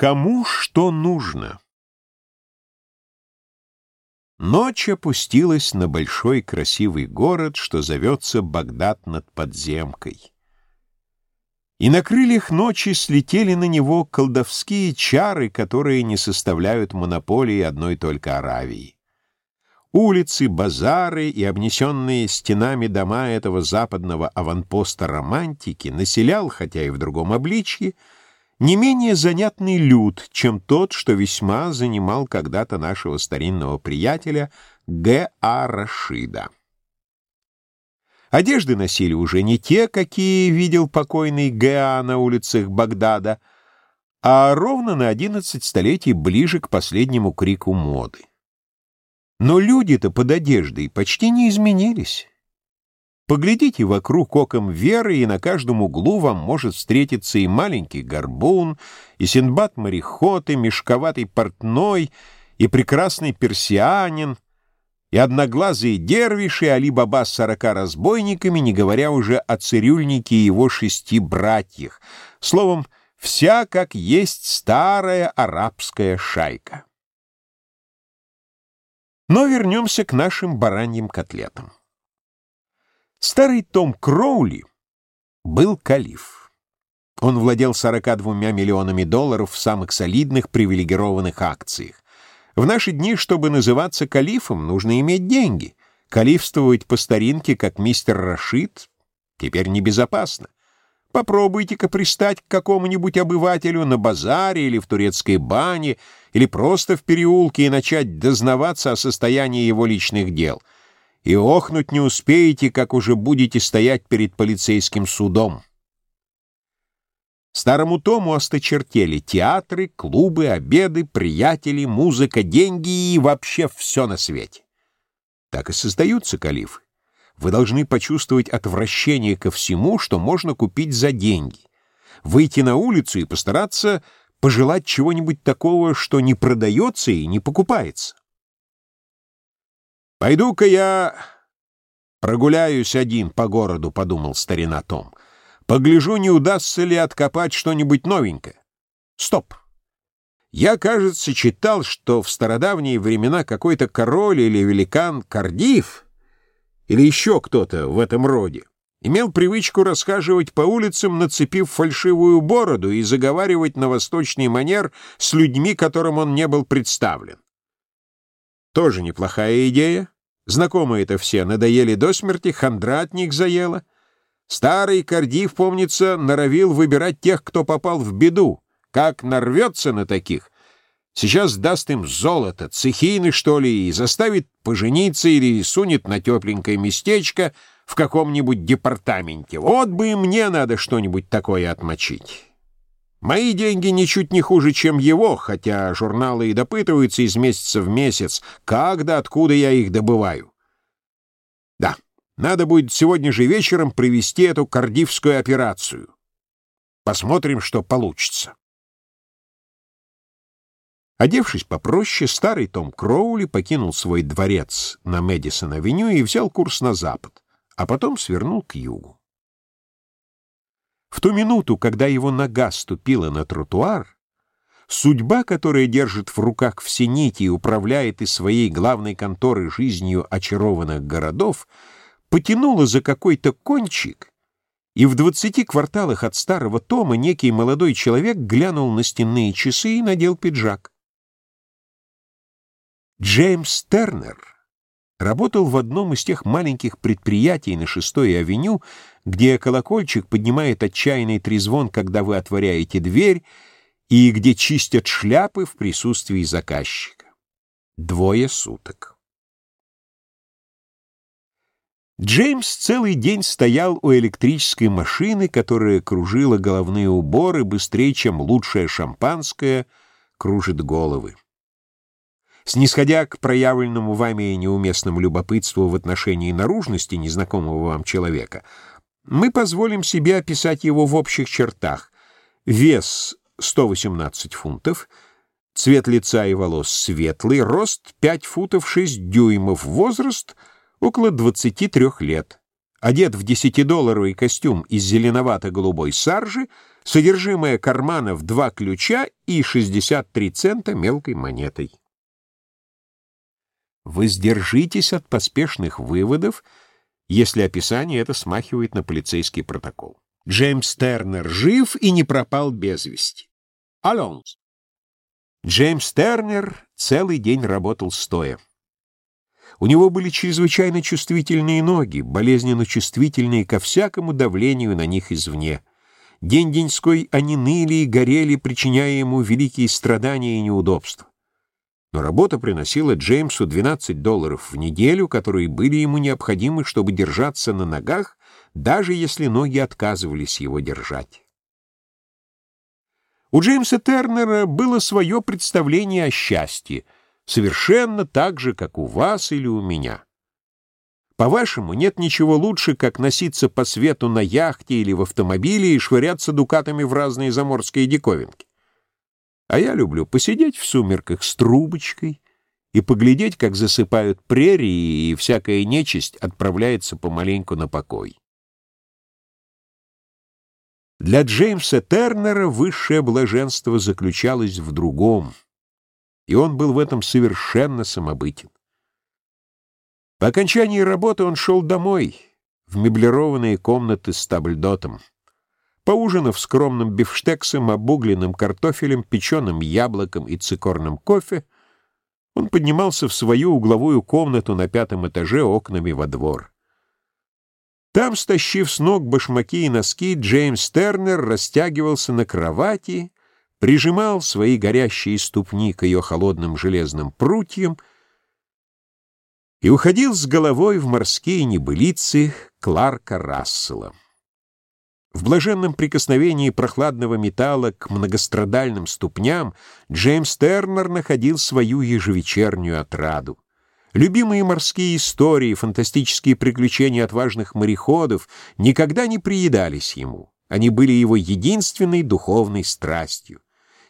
Кому что нужно? Ночь опустилась на большой красивый город, что зовется Багдад над подземкой. И на крыльях ночи слетели на него колдовские чары, которые не составляют монополии одной только Аравии. Улицы, базары и обнесенные стенами дома этого западного аванпоста романтики населял, хотя и в другом обличье, не менее занятный люд, чем тот, что весьма занимал когда-то нашего старинного приятеля Г. А. Рашида. Одежды носили уже не те, какие видел покойный Г.А. на улицах Багдада, а ровно на одиннадцать столетий ближе к последнему крику моды. Но люди-то под одеждой почти не изменились. Поглядите вокруг оком веры, и на каждом углу вам может встретиться и маленький горбун, и синдбад-мореход, и мешковатый портной, и прекрасный персианин, и одноглазые дервиши, Али-Баба с сорока разбойниками, не говоря уже о цирюльнике и его шести братьях. Словом, вся как есть старая арабская шайка. Но вернемся к нашим бараньим котлетам. Старый Том Кроули был калиф. Он владел 42 миллионами долларов в самых солидных привилегированных акциях. В наши дни, чтобы называться калифом, нужно иметь деньги. Калифствовать по старинке, как мистер Рашид, теперь небезопасно. Попробуйте-ка пристать к какому-нибудь обывателю на базаре или в турецкой бане, или просто в переулке и начать дознаваться о состоянии его личных дел — и охнуть не успеете, как уже будете стоять перед полицейским судом. Старому Тому осточертели театры, клубы, обеды, приятели, музыка, деньги и вообще все на свете. Так и создаются калифы. Вы должны почувствовать отвращение ко всему, что можно купить за деньги. Выйти на улицу и постараться пожелать чего-нибудь такого, что не продается и не покупается. «Пойду-ка я прогуляюсь один по городу», — подумал старина Том. «Погляжу, не удастся ли откопать что-нибудь новенькое. Стоп! Я, кажется, читал, что в стародавние времена какой-то король или великан Кардив или еще кто-то в этом роде имел привычку расхаживать по улицам, нацепив фальшивую бороду и заговаривать на восточный манер с людьми, которым он не был представлен. Тоже неплохая идея. Знакомые это все надоели до смерти, хандра от них заела. Старый Кардив, помнится, норовил выбирать тех, кто попал в беду. Как нарвется на таких, сейчас даст им золото, цехины, что ли, и заставит пожениться или сунет на тепленькое местечко в каком-нибудь департаменте. Вот бы и мне надо что-нибудь такое отмочить». Мои деньги ничуть не хуже, чем его, хотя журналы и допытываются из месяца в месяц, как да откуда я их добываю. Да, надо будет сегодня же вечером провести эту кардивскую операцию. Посмотрим, что получится. Одевшись попроще, старый Том Кроули покинул свой дворец на Мэдисон-авеню и взял курс на запад, а потом свернул к югу. В ту минуту, когда его нога ступила на тротуар, судьба, которая держит в руках все нити и управляет из своей главной конторы жизнью очарованных городов, потянула за какой-то кончик, и в двадцати кварталах от старого Тома некий молодой человек глянул на стенные часы и надел пиджак. Джеймс Тернер работал в одном из тех маленьких предприятий на шестой авеню, где колокольчик поднимает отчаянный трезвон, когда вы отворяете дверь, и где чистят шляпы в присутствии заказчика. Двое суток. Джеймс целый день стоял у электрической машины, которая кружила головные уборы быстрее, чем лучшее шампанское кружит головы. Снисходя к проявленному вами неуместному любопытству в отношении наружности незнакомого вам человека, мы позволим себе описать его в общих чертах. Вес 118 фунтов, цвет лица и волос светлый, рост 5 футов 6 дюймов, возраст около 23 лет, одет в десятидолларовый костюм из зеленовато-голубой саржи, содержимое кармана в два ключа и 63 цента мелкой монетой. Воздержитесь от поспешных выводов, если описание это смахивает на полицейский протокол. Джеймс Тернер жив и не пропал без вести. Алонс. Джеймс Тернер целый день работал стоя. У него были чрезвычайно чувствительные ноги, болезненно чувствительные ко всякому давлению на них извне. День-деньской они ныли и горели, причиняя ему великие страдания и неудобства. Но работа приносила Джеймсу 12 долларов в неделю, которые были ему необходимы, чтобы держаться на ногах, даже если ноги отказывались его держать. У Джеймса Тернера было свое представление о счастье, совершенно так же, как у вас или у меня. По-вашему, нет ничего лучше, как носиться по свету на яхте или в автомобиле и швыряться дукатами в разные заморские диковинки. А я люблю посидеть в сумерках с трубочкой и поглядеть, как засыпают прерии, и всякая нечисть отправляется помаленьку на покой. Для Джеймса Тернера высшее блаженство заключалось в другом, и он был в этом совершенно самобытен. По окончании работы он шел домой, в меблированные комнаты с табльдотом. Поужинав скромным бифштексом, обугленным картофелем, печеным яблоком и цикорным кофе, он поднимался в свою угловую комнату на пятом этаже окнами во двор. Там, стащив с ног башмаки и носки, Джеймс Тернер растягивался на кровати, прижимал свои горящие ступни к ее холодным железным прутьям и уходил с головой в морские небылицы Кларка Рассела. В блаженном прикосновении прохладного металла к многострадальным ступням Джеймс Тернер находил свою ежевечернюю отраду. Любимые морские истории, фантастические приключения отважных мореходов никогда не приедались ему. Они были его единственной духовной страстью.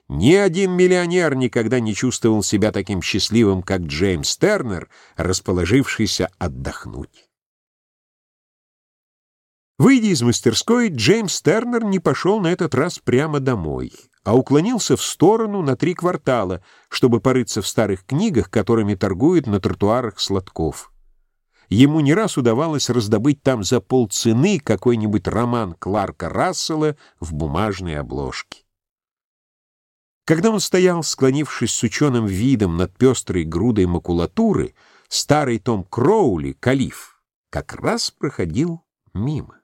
Ни один миллионер никогда не чувствовал себя таким счастливым, как Джеймс Тернер, расположившийся отдохнуть. Выйдя из мастерской, Джеймс Тернер не пошел на этот раз прямо домой, а уклонился в сторону на три квартала, чтобы порыться в старых книгах, которыми торгуют на тротуарах сладков. Ему не раз удавалось раздобыть там за полцены какой-нибудь роман Кларка Рассела в бумажной обложке. Когда он стоял, склонившись с ученым видом над пестрой грудой макулатуры, старый Том Кроули, калиф, как раз проходил мимо.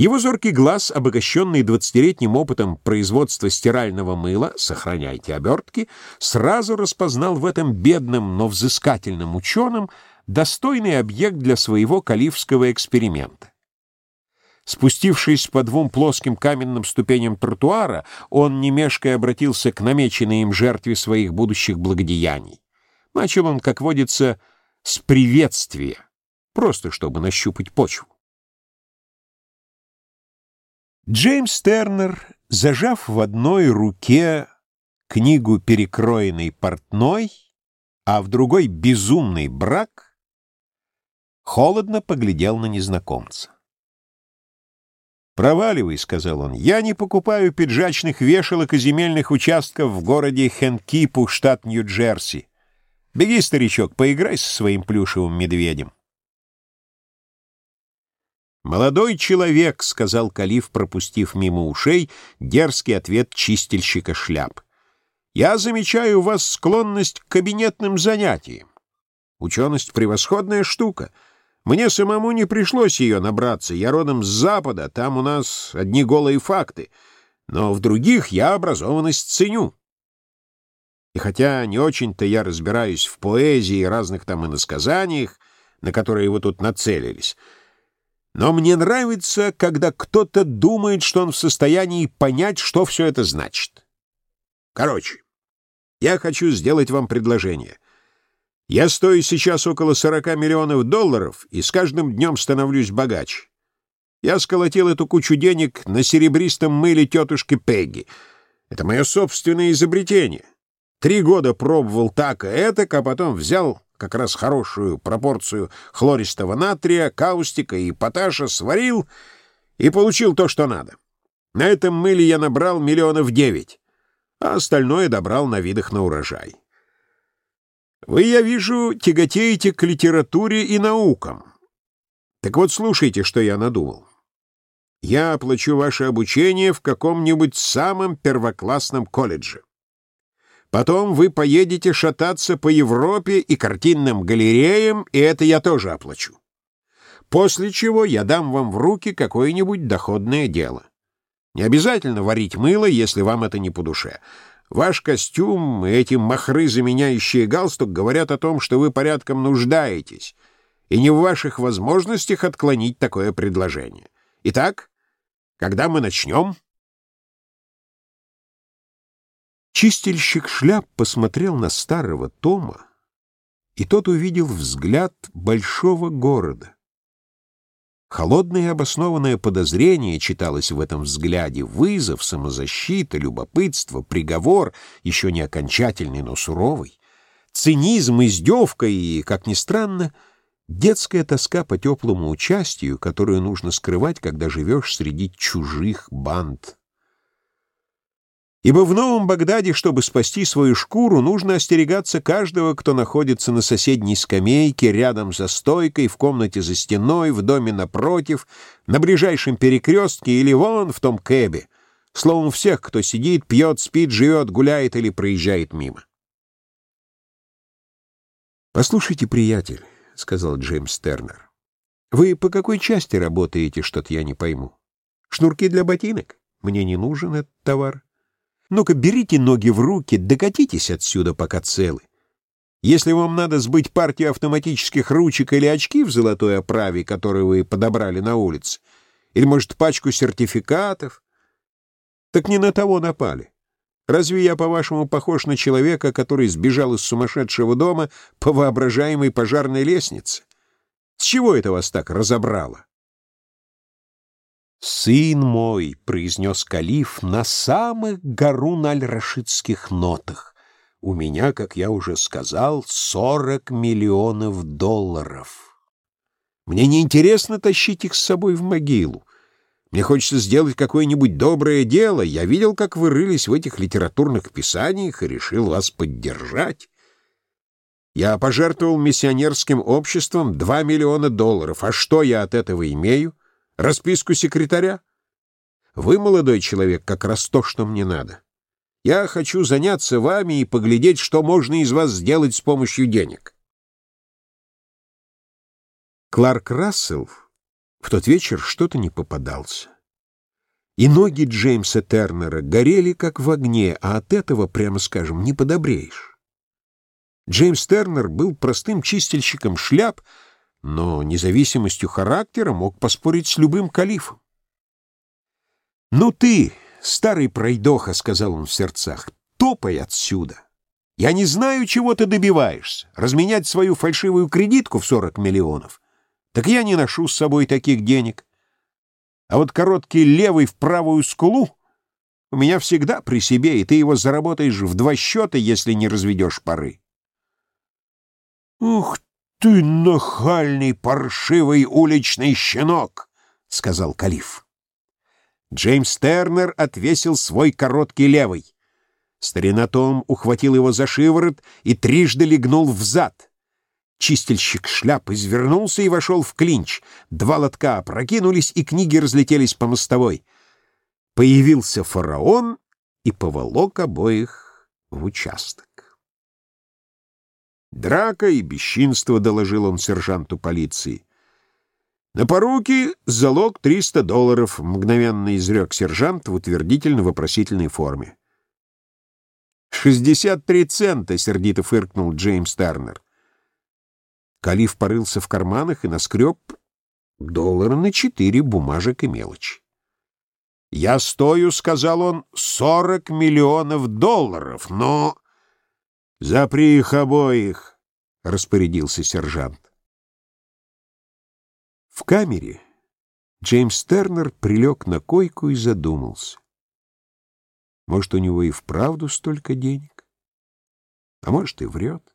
Его зоркий глаз, обогащенный двадцатилетним опытом производства стирального мыла, сохраняйте обертки, сразу распознал в этом бедном, но взыскательном ученом достойный объект для своего калифского эксперимента. Спустившись по двум плоским каменным ступеням тротуара, он, не обратился к намеченной им жертве своих будущих благодеяний. Начал он, как водится, с приветствия, просто чтобы нащупать почву. Джеймс Тернер, зажав в одной руке книгу «Перекроенный портной», а в другой «Безумный брак», холодно поглядел на незнакомца. «Проваливай», — сказал он, — «я не покупаю пиджачных вешалок и земельных участков в городе Хенкипу, штат Нью-Джерси. Беги, старичок, поиграй со своим плюшевым медведем». «Молодой человек», — сказал Калиф, пропустив мимо ушей дерзкий ответ чистильщика шляп. «Я замечаю у вас склонность к кабинетным занятиям. Ученость — превосходная штука. Мне самому не пришлось ее набраться. Я родом с Запада, там у нас одни голые факты. Но в других я образованность ценю. И хотя не очень-то я разбираюсь в поэзии и разных там иносказаниях, на которые вы тут нацелились, — но мне нравится, когда кто-то думает, что он в состоянии понять, что все это значит. Короче, я хочу сделать вам предложение. Я стою сейчас около 40 миллионов долларов и с каждым днем становлюсь богаче. Я сколотил эту кучу денег на серебристом мыле тетушки Пегги. Это мое собственное изобретение. Три года пробовал так и этак, а потом взял как раз хорошую пропорцию хлористого натрия, каустика и поташа, сварил и получил то, что надо. На этом мыле я набрал миллионов девять, а остальное добрал на видах на урожай. Вы, я вижу, тяготеете к литературе и наукам. Так вот, слушайте, что я надумал. Я оплачу ваше обучение в каком-нибудь самом первоклассном колледже. Потом вы поедете шататься по Европе и картинным галереям, и это я тоже оплачу. После чего я дам вам в руки какое-нибудь доходное дело. Не обязательно варить мыло, если вам это не по душе. Ваш костюм и эти махры, заменяющие галстук, говорят о том, что вы порядком нуждаетесь, и не в ваших возможностях отклонить такое предложение. Итак, когда мы начнем? Чистильщик шляп посмотрел на старого Тома, и тот увидел взгляд большого города. Холодное обоснованное подозрение читалось в этом взгляде, вызов, самозащита, любопытство, приговор, еще не окончательный, но суровый, цинизм, издевка и, как ни странно, детская тоска по теплому участию, которую нужно скрывать, когда живешь среди чужих банд. Ибо в Новом Багдаде, чтобы спасти свою шкуру, нужно остерегаться каждого, кто находится на соседней скамейке, рядом за стойкой, в комнате за стеной, в доме напротив, на ближайшем перекрестке или вон в том кэбе. Словом, всех, кто сидит, пьет, спит, живет, гуляет или проезжает мимо. «Послушайте, приятель», — сказал Джеймс Тернер, — «вы по какой части работаете, что-то я не пойму? Шнурки для ботинок? Мне не нужен этот товар». Ну-ка, берите ноги в руки, докатитесь отсюда, пока целы. Если вам надо сбыть партию автоматических ручек или очки в золотой оправе, которые вы подобрали на улице, или, может, пачку сертификатов, так не на того напали. Разве я, по-вашему, похож на человека, который сбежал из сумасшедшего дома по воображаемой пожарной лестнице? С чего это вас так разобрало? «Сын мой», — произнес калиф на самых гарун-аль-рашидских нотах, «у меня, как я уже сказал, сорок миллионов долларов. Мне не интересно тащить их с собой в могилу. Мне хочется сделать какое-нибудь доброе дело. Я видел, как вы рылись в этих литературных писаниях и решил вас поддержать. Я пожертвовал миссионерским обществом два миллиона долларов. А что я от этого имею? Расписку секретаря? Вы, молодой человек, как раз то, что мне надо. Я хочу заняться вами и поглядеть, что можно из вас сделать с помощью денег. Кларк Рассел в тот вечер что-то не попадался. И ноги Джеймса Тернера горели, как в огне, а от этого, прямо скажем, не подобреешь. Джеймс Тернер был простым чистильщиком шляп, но независимостью характера мог поспорить с любым калифом. «Ну ты, старый пройдоха», — сказал он в сердцах, — «топай отсюда. Я не знаю, чего ты добиваешься. Разменять свою фальшивую кредитку в 40 миллионов? Так я не ношу с собой таких денег. А вот короткий левый в правую скулу у меня всегда при себе, и ты его заработаешь в два счета, если не разведешь пары». «Ух ты нахальный, паршивый уличный щенок!» — сказал Калиф. Джеймс Тернер отвесил свой короткий левый. Старина Том ухватил его за шиворот и трижды легнул в зад. Чистильщик шляп извернулся и вошел в клинч. Два лотка опрокинулись, и книги разлетелись по мостовой. Появился фараон и поволок обоих в участок. Драка и бесчинство, — доложил он сержанту полиции. На поруки залог 300 долларов, — мгновенно изрек сержант в утвердительно-вопросительной форме. «Шестьдесят три цента!» — сердито фыркнул Джеймс Тернер. Калиф порылся в карманах и наскреб доллара на четыре бумажек и мелочь. «Я стою, — сказал он, — сорок миллионов долларов, но...» «Запри их обоих!» — распорядился сержант. В камере Джеймс Тернер прилег на койку и задумался. Может, у него и вправду столько денег? А может, и врет.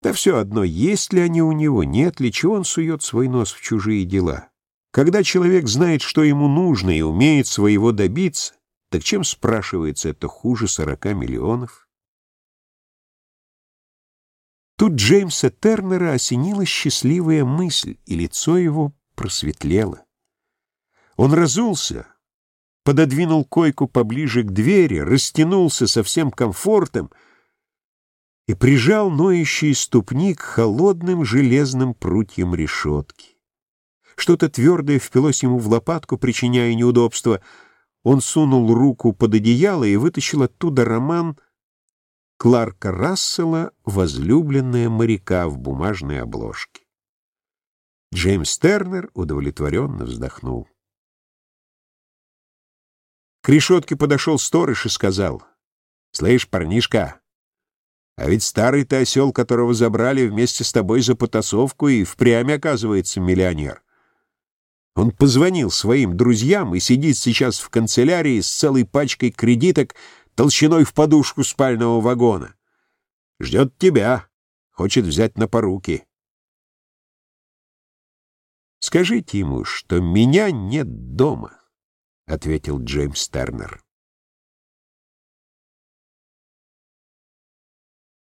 Да все одно, есть ли они у него, нет ли, чего он сует свой нос в чужие дела. Когда человек знает, что ему нужно, и умеет своего добиться, так чем, спрашивается, это хуже сорока миллионов? Тут Джеймса Тернера осенила счастливая мысль, и лицо его просветлело. Он разулся, пододвинул койку поближе к двери, растянулся со всем комфортом и прижал ноющие ступни к холодным железным прутьям решетки. Что-то твердое впилось ему в лопатку, причиняя неудобства. Он сунул руку под одеяло и вытащил оттуда роман Кларка Рассела «Возлюбленная моряка» в бумажной обложке. Джеймс Тернер удовлетворенно вздохнул. К решетке подошел сторож и сказал, «Слышь, парнишка, а ведь старый ты осел, которого забрали вместе с тобой за потасовку, и впрямь оказывается миллионер. Он позвонил своим друзьям и сидит сейчас в канцелярии с целой пачкой кредиток толщиной в подушку спального вагона. Ждет тебя, хочет взять на поруки. «Скажите ему, что меня нет дома», — ответил Джеймс Тернер.